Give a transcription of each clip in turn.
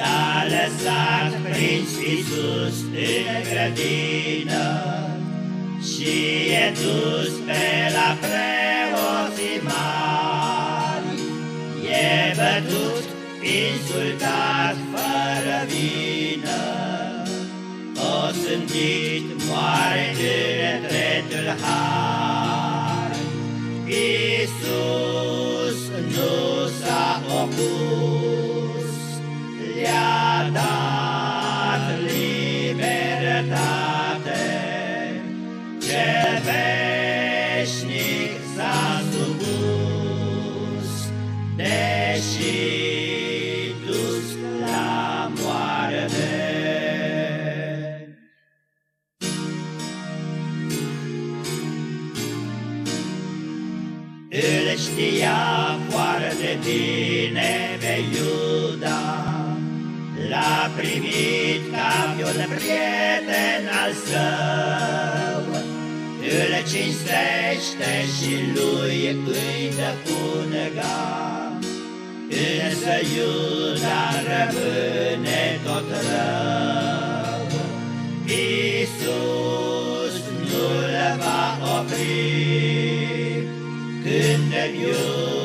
S-a lăsat prins Iisus în grădină. Și e dus pe la preoții mari. E bătut, insultat, fără vină. O sântit, moare în dreptul har Iisus libertate, cel veșnic s-a supus, deși dus la moarte. Îl știa foarte bine pe Iuda, L-a primit ca pe un prieten al său, Îl cinstește și lui îi dă punga, Însă Iuda rămâne tot rău. Iisus nu-l va opri, Când Iuda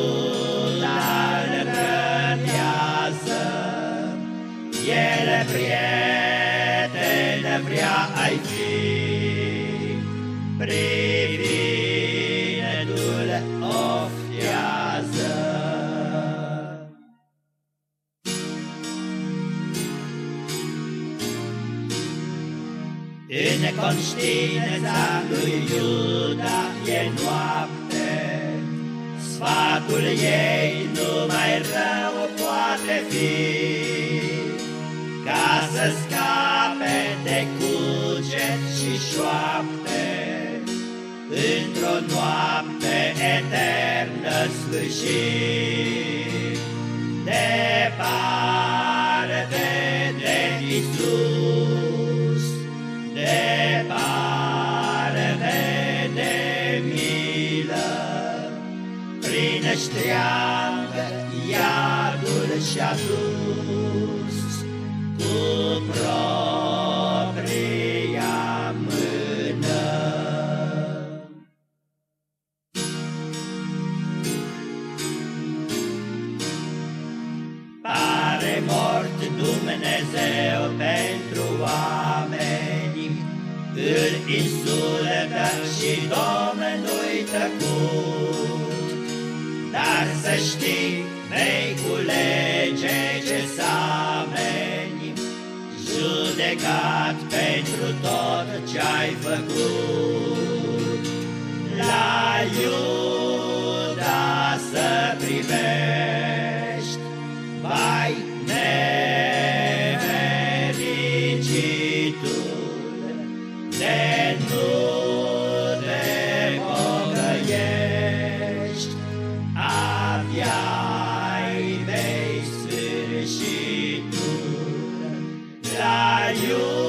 el prieten vrea ai fi, privindu-l oftează. În conștiința lui Iuda e noapte, Sfatul ei numai rău poate fi, ca să scape de cuget și șoapte Într-o noapte eternă sfârșit. Departe de Isus, Departe de milă Prin ștreang iadul și-a dus Dumnezeu pentru oameni, îl insultă și Domnului tăcut, dar să știi, vei culege ce s-a judecat pentru tot ce-ai făcut. La iubire you.